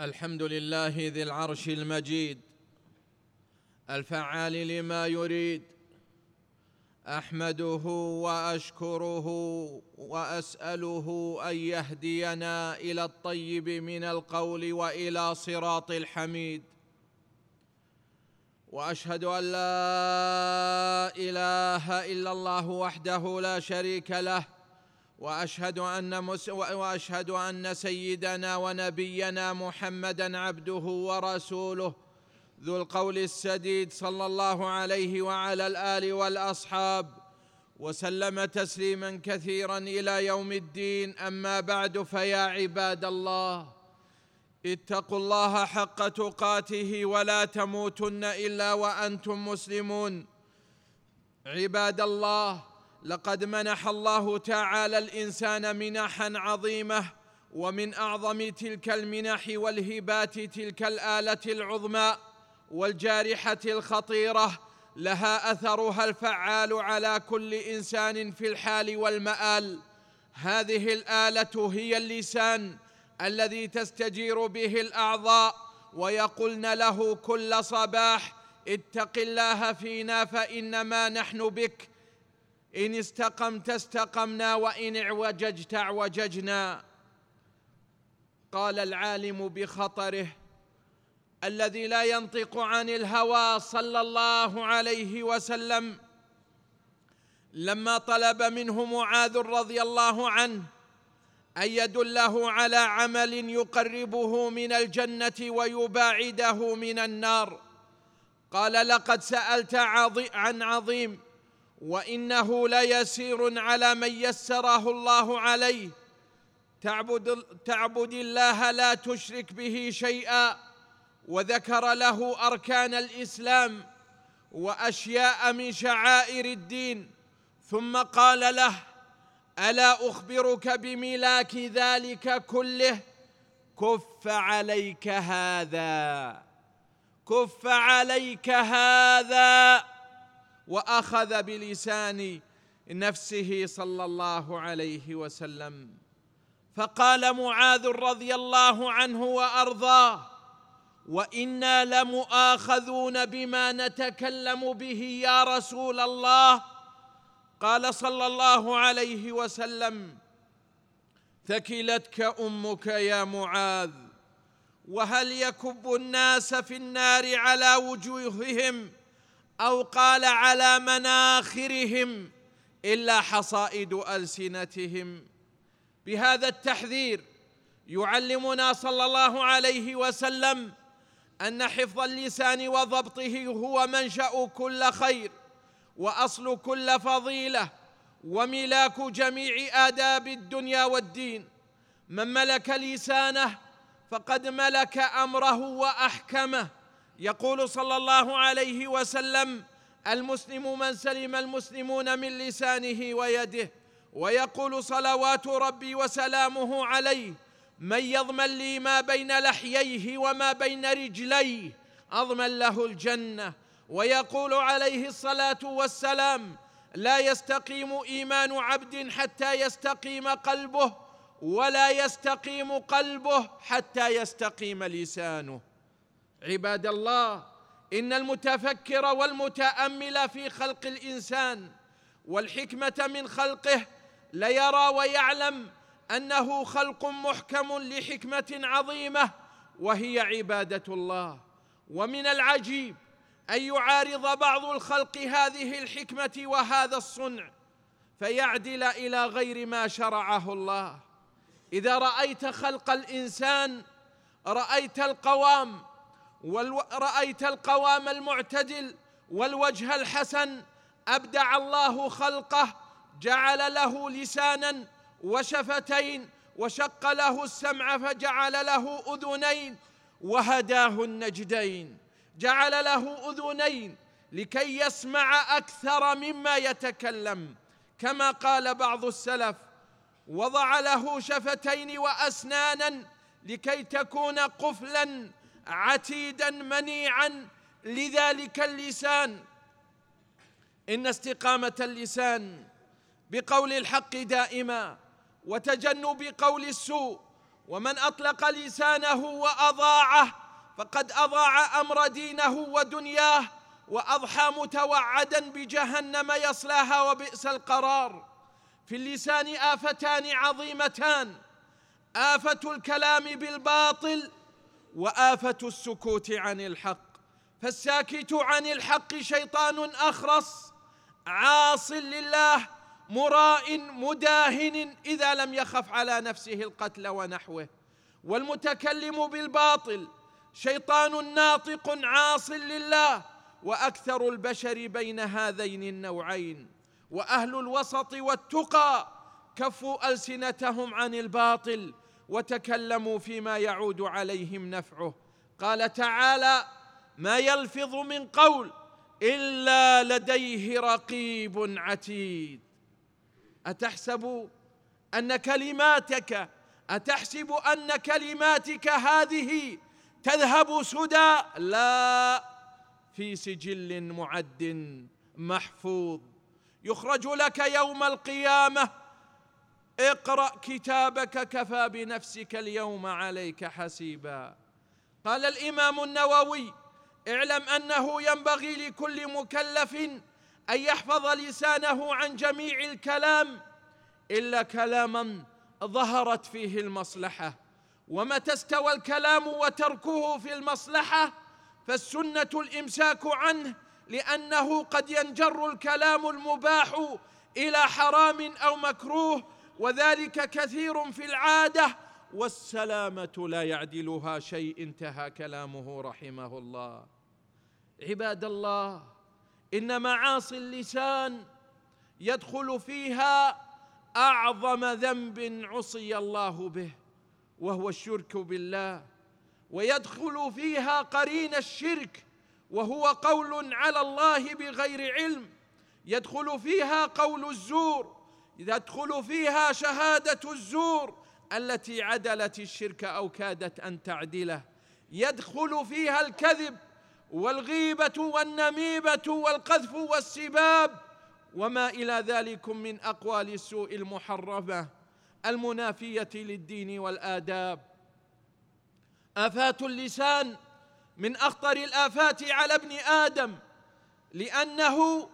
الحمد لله ذي العرش المجيد الفعال لما يريد أحمده وأشكره وأسأله أن يهدينا إلى الطيب من القول وإلى صراط الحميد. وأشهد أن لا إله إلا الله وحده لا شريك له وأشهد أن مس وأشهد أن سيدنا ونبينا محمدا عبده ورسوله. ذو القول السديد صلى الله عليه وعلى الآل والأصحاب. وسلم تسليما كثيرا إلى يوم الدين. أما بعد فيا عباد الله اتقوا الله حق تقاته ولا تموتن إلا وأنتم مسلمون. عباد الله لقد منح الله تعالى الإنسان منحا عظيمة ومن أعظم تلك المنح والهبات تلك الآلة العظمى والجارحة الخطيرة لها أثرها الفعال على كل إنسان في الحال والمآل. هذه الآلة هي اللسان الذي تستجير به الأعضاء ويقولن له كل صباح اتق الله فينا فإنما نحن بك إن استقمت استقمنا وإن اعوججت اعوججنا. قال العالم بخطره الذي لا ينطق عن الهوى صلى الله عليه وسلم. لما طلب منه معاذ رضي الله عنه أن يدله على عمل يقربه من الجنة ويباعده من النار. قال لقد سألت عن عظيم. وإنه ليسير على من يسره الله عليه. تعبد, تعبد الله لا تشرك به شيئا. وذكر له أركان الإسلام وأشياء من شعائر الدين. ثم قال له ألا أخبرك بملاك ذلك كله؟ كف عليك هذا. كف عليك هذا. وأخذ بلسان نفسه صلى الله عليه وسلم. فقال معاذ رضي الله عنه وأرضاه وإنا لمؤاخذون بما نتكلم به يا رسول الله. قال صلى الله عليه وسلم ثكلتك أمك يا معاذ وهل يكب الناس في النار على وجوههم؟ أو قال على مناخرهم إلا حصائد ألسنتهم. بهذا التحذير يعلمنا صلى الله عليه وسلم أن حفظ اللسان وضبطه هو منشأ كل خير وأصل كل فضيلة وملاك جميع آداب الدنيا والدين. من ملك لسانه فقد ملك أمره وأحكمه. يقول صلى الله عليه وسلم المسلم من سلم المسلمون من لسانه ويده ويقول صلوات ربي وسلامه عليه من يضمن لي ما بين لحييه وما بين رجليه أضمن له الجنة. ويقول عليه الصلاة والسلام لا يستقيم إيمان عبد حتى يستقيم قلبه ولا يستقيم قلبه حتى يستقيم لسانه. عباد الله إن المتفكر والمتأمل في خلق الإنسان والحكمة من خلقه ليرى ويعلم أنه خلق محكم لحكمة عظيمة وهي عبادة الله. ومن العجيب أن يعارض بعض الخلق هذه الحكمة وهذا الصنع فيعدل إلى غير ما شرعه الله. إذا رأيت خلق الإنسان رأيت القوام ورأيت القوام المعتدل والوجه الحسن أبدع الله خلقه جعل له لسانا وشفتين وشق له السمع فجعل له أذنين وهداه النجدين. جعل له أذنين لكي يسمع أكثر مما يتكلم. كما قال بعض السلف وضع له شفتين وأسنانا لكي تكون قفلا عتيدا منيعا لذلك اللسان. إن استقامة اللسان بقول الحق دائما وتجنب قول السوء. ومن أطلق لسانه وأضاعه فقد أضاع أمر دينه ودنياه وأضحى متوعدا بجهنم يصلاها وبئس القرار. في اللسان آفتان عظيمتان. آفة الكلام بالباطل وآفة السكوت عن الحق. فالساكت عن الحق شيطان اخرس عاص لله مراء مداهن إذا لم يخف على نفسه القتل ونحوه. والمتكلم بالباطل شيطان ناطق عاص لله. وأكثر البشر بين هذين النوعين. وأهل الوسط والتقى كفوا ألسنتهم عن الباطل. وتكلموا فيما يعود عليهم نفعه. قال تعالى ما يلفظ من قول إلا لديه رقيب عتيد. أتحسب أن كلماتك أتحسب أن كلماتك هذه تذهب سدى؟ لا في سجل معد محفوظ. يخرج لك يوم القيامة اقرأ كتابك كفى بنفسك اليوم عليك حسيبا. قال الإمام النووي اعلم أنه ينبغي لكل مكلف أن يحفظ لسانه عن جميع الكلام إلا كلاما ظهرت فيه المصلحة. ومتى استوى الكلام وتركه في المصلحة فالسنة الإمساك عنه لأنه قد ينجر الكلام المباح إلى حرام أو مكروه وذلك كثير في العادة والسلامة لا يعدلها شيء انتهى كلامه رحمه الله. عباد الله إن معاصي اللسان يدخل فيها أعظم ذنب عصي الله به وهو الشرك بالله. ويدخل فيها قرين الشرك وهو قول على الله بغير علم. يدخل فيها قول الزور يدخل فيها شهادة الزور التي عدلت الشرك أو كادت أن تعدله. يدخل فيها الكذب والغيبة والنميمة والقذف والسباب وما إلى ذلك من أقوال السوء المحرمه المنافية للدين والآداب. آفات اللسان من أخطر الآفات على ابن آدم لأنه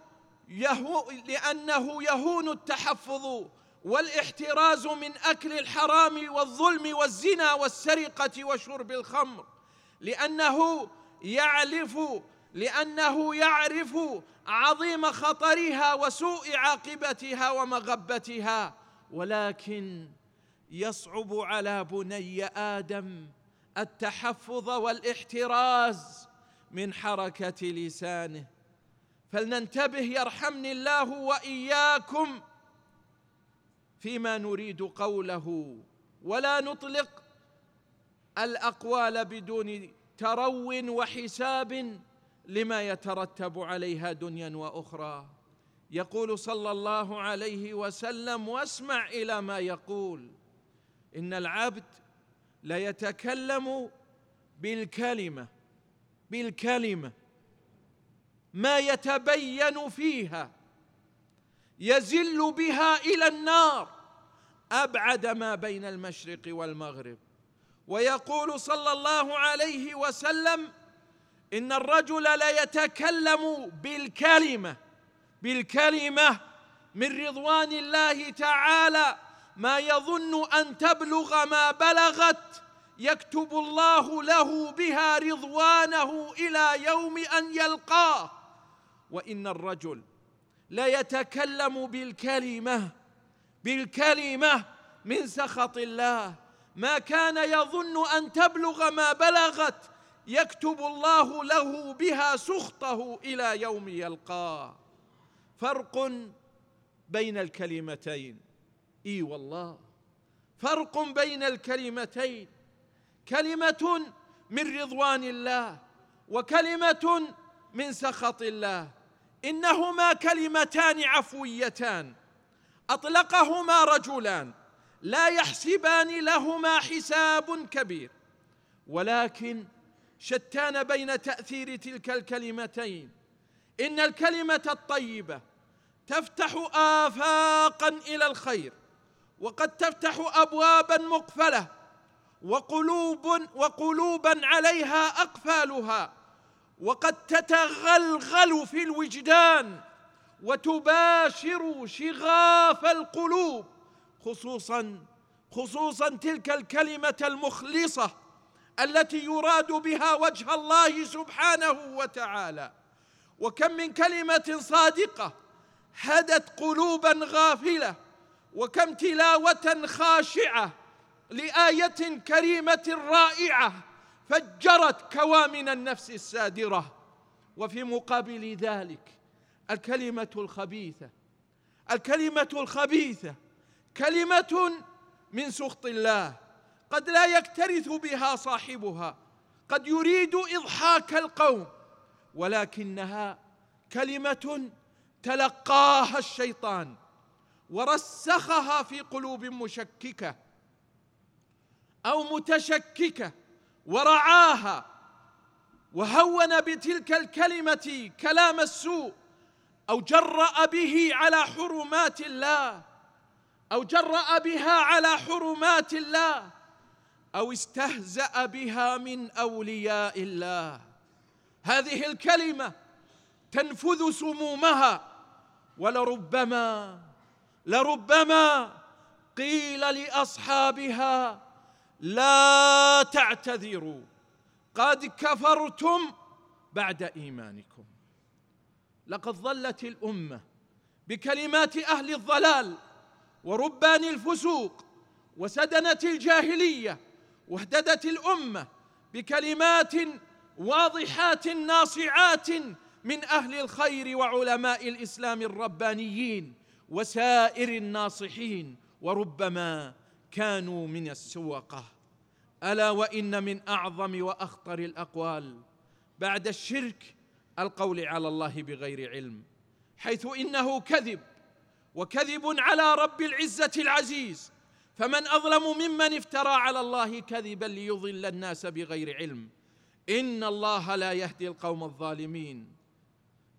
يهو لأنه يهون التحفظ والاحتراز من أكل الحرام والظلم والزنا والسرقة وشرب الخمر. لأنه يعرف لأنه يعرف عظيم خطرها وسوء عاقبتها ومغبتها. ولكن يصعب على بني آدم التحفظ والاحتراز من حركة لسانه. فلننتبه يرحمني الله وإياكم فيما نريد قوله. ولا نطلق الأقوال بدون ترو وحساب لما يترتب عليها دنيا وأخرى. يقول صلى الله عليه وسلم واسمع إلى ما يقول. إن العبد ليتكلم بالكلمة بالكلمة. ما يتبين فيها. يزل بها إلى النار. أبعد ما بين المشرق والمغرب. ويقول صلى الله عليه وسلم إن الرجل ليتكلم بالكلمة. بالكلمة من رضوان الله تعالى. ما يظن أن تبلغ ما بلغت. يكتب الله له بها رضوانه إلى يوم أن يلقاه. وإن الرجل ليتكلم بالكلمة بالكلمة من سخط الله. ما كان يظن أن تبلغ ما بلغت يكتب الله له بها سخطه إلى يوم يلقاه. فرق بين الكلمتين. إي والله. فرق بين الكلمتين. كلمة من رضوان الله وكلمة من سخط الله. إنهما كلمتان عفويتان. أطلقهما رجلان. لا يحسبان لهما حساب كبير. ولكن شتان بين تأثير تلك الكلمتين. إن الكلمة الطيبة تفتح آفاقا إلى الخير وقد تفتح أبوابا مقفلة وقلوب وقلوبا عليها أقفالها. وقد تتغلغل في الوجدان وتباشر شغاف القلوب خصوصا خصوصا تلك الكلمة المخلصة التي يراد بها وجه الله سبحانه وتعالى. وكم من كلمة صادقة هدت قلوبا غافلة وكم تلاوة خاشعة لآية كريمة رائعة فجرت كوامن النفس السادرة. وفي مقابل ذلك الكلمة الخبيثة الكلمة الخبيثة كلمة من سخط الله قد لا يكترث بها صاحبها قد يريد إضحاك القوم ولكنها كلمة تلقاها الشيطان ورسخها في قلوب مشككة أو متشككة. ورعاها وهون بتلك الكلمة كلام السوء أو جرأ به على حرمات الله أو جرأ بها على حرمات الله أو استهزأ بها من أولياء الله. هذه الكلمة تنفذ سمومها ولربما لربما قيل لأصحابها لا تعتذروا. قد كفرتم بعد إيمانكم. لقد ظلت الأمة بكلمات أهل الضلال وربان الفسوق وسدنة الجاهلية واهتدت الأمة بكلمات واضحات ناصعات من أهل الخير وعلماء الإسلام الربانيين وسائر الناصحين وربما كانوا من السوقة. ألا وإن من أعظم وأخطر الأقوال بعد الشرك القول على الله بغير علم حيث إنه كذب وكذب على رب العزة العزيز فمن أظلم ممن افترى على الله كذبا ليضل الناس بغير علم. إن الله لا يهدي القوم الظالمين.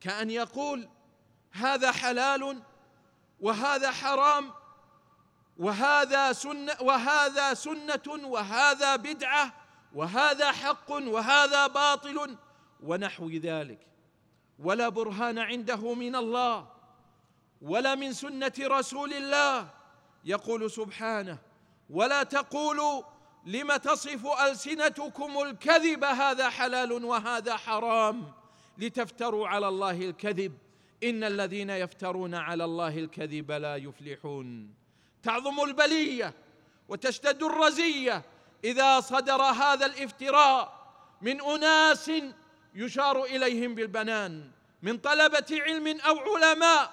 كأن يقول هذا حلال وهذا حرام وهذا سنة وهذا سنة وهذا بدعة وهذا حق وهذا باطل ونحو ذلك. ولا برهان عنده من الله ولا من سنة رسول الله. يقول سبحانه ولا تقولوا لم تصف ألسنتكم الكذب هذا حلال وهذا حرام لتفتروا على الله الكذب. إن الذين يفترون على الله الكذب لا يفلحون. تعظم البلية وتشتد الرزية إذا صدر هذا الافتراء من أناس يشار إليهم بالبنان من طلبة علم أو علماء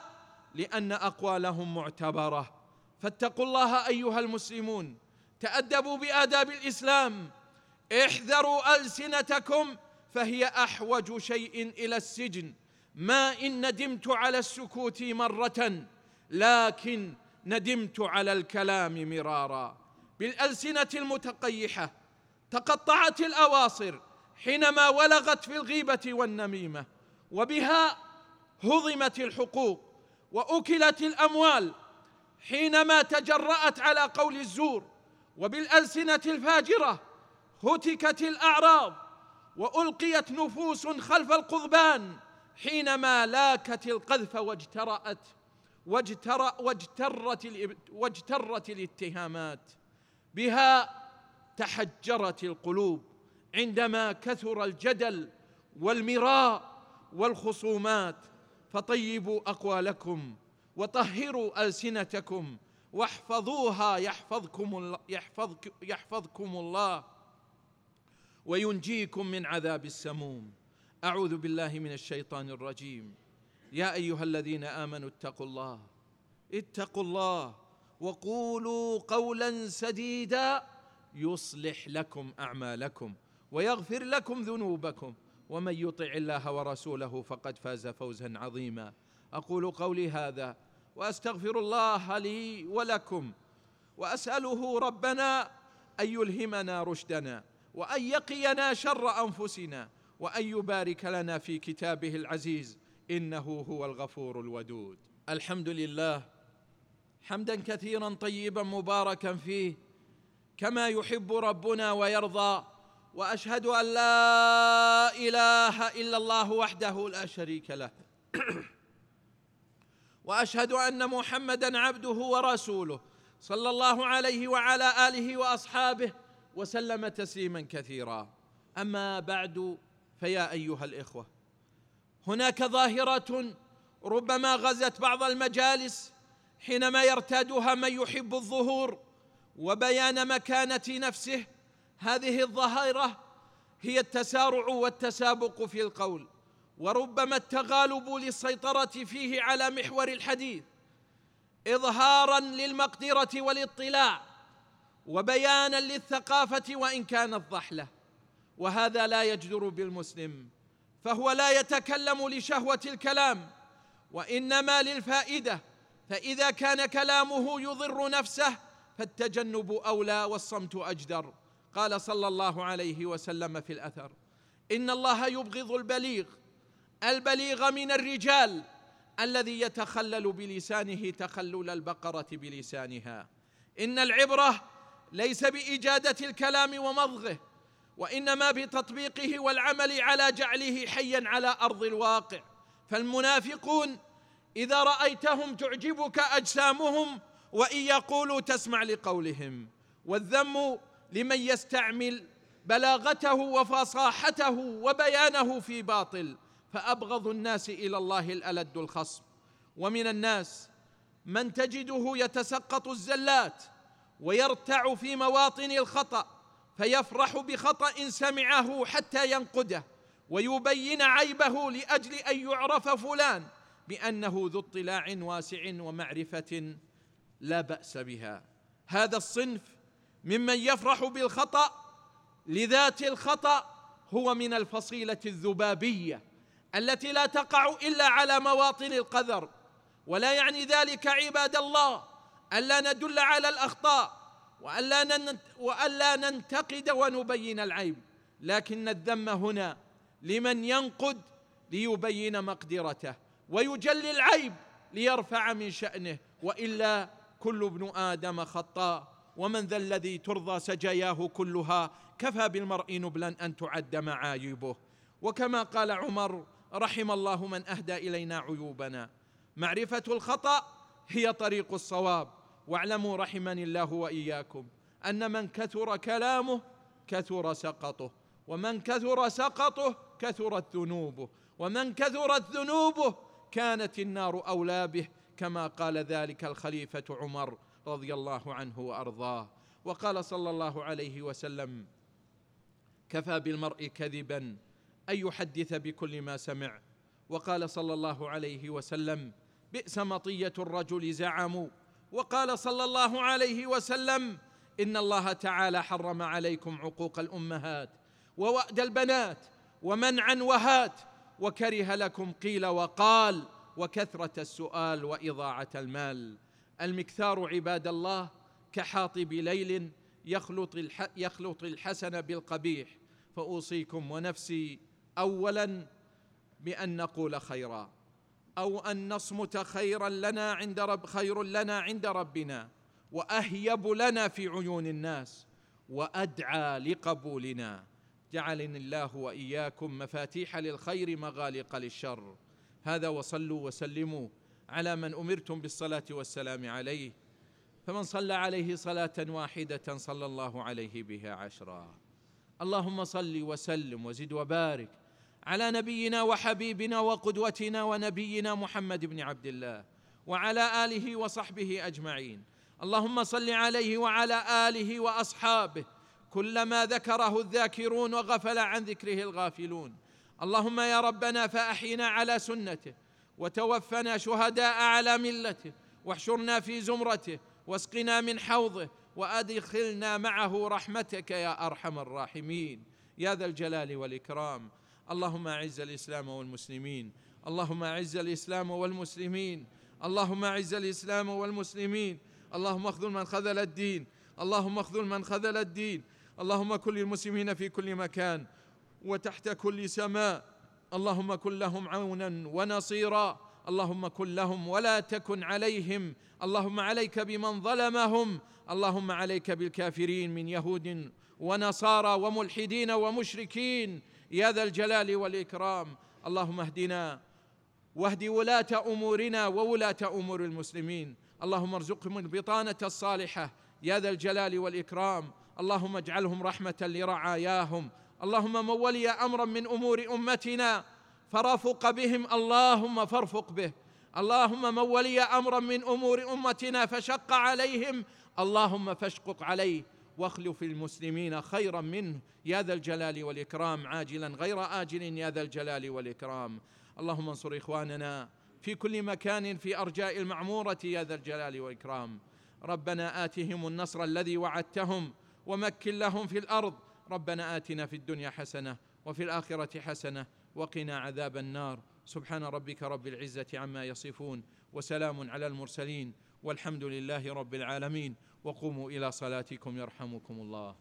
لأن أقوالهم معتبرة. فاتقوا الله أيها المسلمون تأدبوا بآداب الإسلام احذروا ألسنتكم فهي أحوج شيء إلى السجن. ما إن ندمت على السكوت مرة لكن ندمت على الكلام مرارا. بالألسنة المتقيحة تقطعت الأواصر حينما ولغت في الغيبة والنميمة وبها هضمت الحقوق وأكلت الأموال حينما تجرأت على قول الزور. وبالألسنة الفاجرة هتكت الأعراض وألقيت نفوس خلف القضبان حينما لاكت القذف واجترأت. واجتر واجترت واجترت الاتهامات بها تحجرت القلوب عندما كثر الجدل والمراء والخصومات. فطيبوا أقوالكم وطهروا ألسنتكم واحفظوها يحفظكم يحفظك يحفظكم الله. وينجيكم من عذاب السموم. أعوذ بالله من الشيطان الرجيم. يا أيها الذين آمنوا اتقوا الله اتقوا الله وقولوا قولا سديدا يصلح لكم أعمالكم ويغفر لكم ذنوبكم. ومن يطع الله ورسوله فقد فاز فوزا عظيما. أقول قولي هذا وأستغفر الله لي ولكم وأسأله ربنا أن يلهمنا رشدنا وأن يقينا شر أنفسنا وأن يبارك لنا في كتابه العزيز. إنه هو الغفور الودود. الحمد لله حمدا كثيرا طيبا مباركا فيه. كما يحب ربنا ويرضى. وأشهد أن لا إله إلا الله وحده لا شريك له. وأشهد أن محمدا عبده ورسوله صلى الله عليه وعلى آله وأصحابه وسلم تسليما كثيرا. أما بعد فيا أيها الإخوة هناك ظاهره ربما غزت بعض المجالس حينما يرتادها من يحب الظهور وبيان مكانة نفسه. هذه الظاهرة هي التسارع والتسابق في القول وربما التغالب للسيطرة فيه على محور الحديث اظهارا للمقدرة والاطلاع وبيانا للثقافة وإن كانت ضحله وهذا لا يجدر بالمسلم. فهو لا يتكلم لشهوة الكلام وإنما للفائدة. فإذا كان كلامه يضر نفسه فالتجنب أولى والصمت أجدر. قال صلى الله عليه وسلم في الأثر. إن الله يبغض البليغ البليغ من الرجال الذي يتخلل بلسانه تخلل البقرة بلسانها. إن العبرة ليس بإجادة الكلام ومضغه وإنما بتطبيقه والعمل على جعله حيا على أرض الواقع. فالمنافقون إذا رأيتهم تعجبك أجسامهم وإن يقولوا تسمع لقولهم. والذم لمن يستعمل بلاغته وفصاحته وبيانه في باطل فأبغض الناس إلى الله الألد الخصم. ومن الناس من تجده يتسقط الزلات ويرتع في مواطن الخطأ فيفرح بخطأ سمعه حتى ينقده ويبين عيبه لأجل أن يعرف فلان بأنه ذو اطلاع واسع ومعرفة لا بأس بها. هذا الصنف ممن يفرح بالخطأ لذات الخطأ هو من الفصيلة الذبابية التي لا تقع إلا على مواطن القذر ولا يعني ذلك عباد الله ألا ندل على الأخطاء وألا وألا ننتقد ونبين العيب. لكن الذم هنا لمن ينقد ليبين مقدرته ويجلي العيب ليرفع من شأنه. وإلا كل ابن آدم خطاء. ومن ذا الذي ترضى سجاياه كلها. كفى بالمرء نبلا أن تعد معايبه. وكما قال عمر رحم الله من أهدى إلينا عيوبنا. معرفة الخطأ هي طريق الصواب. واعلموا رحمني الله وإياكم أن من كثر كلامه كثر سقطه ومن كثر سقطه كثرت ذنوبه ومن كثرت ذنوبه كانت النار أولى به كما قال ذلك الخليفة عمر رضي الله عنه وأرضاه. وقال صلى الله عليه وسلم كفى بالمرء كذبا أن يحدث بكل ما سمع وقال صلى الله عليه وسلم بئس مطية الرجل زعموا وقال صلى الله عليه وسلم إن الله تعالى حرم عليكم عقوق الأمهات ووأد البنات ومنعا وهات وكره لكم قيل وقال وكثرة السؤال وإضاعة المال. المكثار عباد الله كحاطب ليل يخلط, يخلط الحسن بالقبيح. فأوصيكم ونفسي أولا بأن نقول خيرا. أو أن نصمت خيرا لنا عند رب خير لنا عند ربنا وأهيب لنا في عيون الناس وأدعى لقبولنا. جعلني الله وإياكم مفاتيح للخير مغالق للشر. هذا وصلوا وسلموا على من أمرتم بالصلاة والسلام عليه. فمن صلى عليه صلاة واحدة صلى الله عليه بها عشرا. اللهم صل وسلم وزد وبارك على نبينا وحبيبنا وقدوتنا ونبينا محمد بن عبد الله وعلى آله وصحبه أجمعين. اللهم صل عليه وعلى آله وأصحابه. كلما ذكره الذاكرون وغفل عن ذكره الغافلون. اللهم يا ربنا فأحينا على سنته وتوفنا شهداء على ملته واحشرنا في زمرته واسقنا من حوضه وأدخلنا معه رحمتك يا أرحم الراحمين. يا ذا الجلال والإكرام. اللهم أعز الإسلام والمسلمين. اللهم أعز الإسلام والمسلمين. اللهم أعز الإسلام والمسلمين. اللهم اخذل من خذل الدين. اللهم اخذل من خذل الدين. اللهم كن للمسلمين في كل مكان وتحت كل سماء. اللهم كن لهم عونا ونصيرا. اللهم كن لهم ولا تكن عليهم. اللهم عليك بمن ظلمهم. اللهم عليك بالكافرين من يهود ونصارى وملحدين ومشركين. يا ذا الجلال والإكرام اللهم اهدنا واهد ولاة أمورنا وولاة أمور المسلمين. اللهم ارزقهم البطانة الصالحة يا ذا الجلال والإكرام. اللهم اجعلهم رحمة لرعاياهم. اللهم من ولي أمرا من أمور أمتنا فرفق بهم اللهم فارفق به. اللهم من ولي أمرا من أمور أمتنا فشق عليهم اللهم فاشقق عليه. واخلف المسلمين خيرا منه. يا ذا الجلال والإكرام عاجلا غير آجل. يا ذا الجلال والإكرام. اللهم انصر إخواننا في كل مكان في أرجاء المعمورة. يا ذا الجلال والإكرام. ربنا آتهم النصر الذي وعدتهم ومكن لهم في الأرض. ربنا آتنا في الدنيا حسنة وفي الآخرة حسنة وقنا عذاب النار. سبحان ربك رب العزة عما يصفون وسلام على المرسلين والحمد لله رب العالمين. وقوموا إلى صلاتكم يرحمكم الله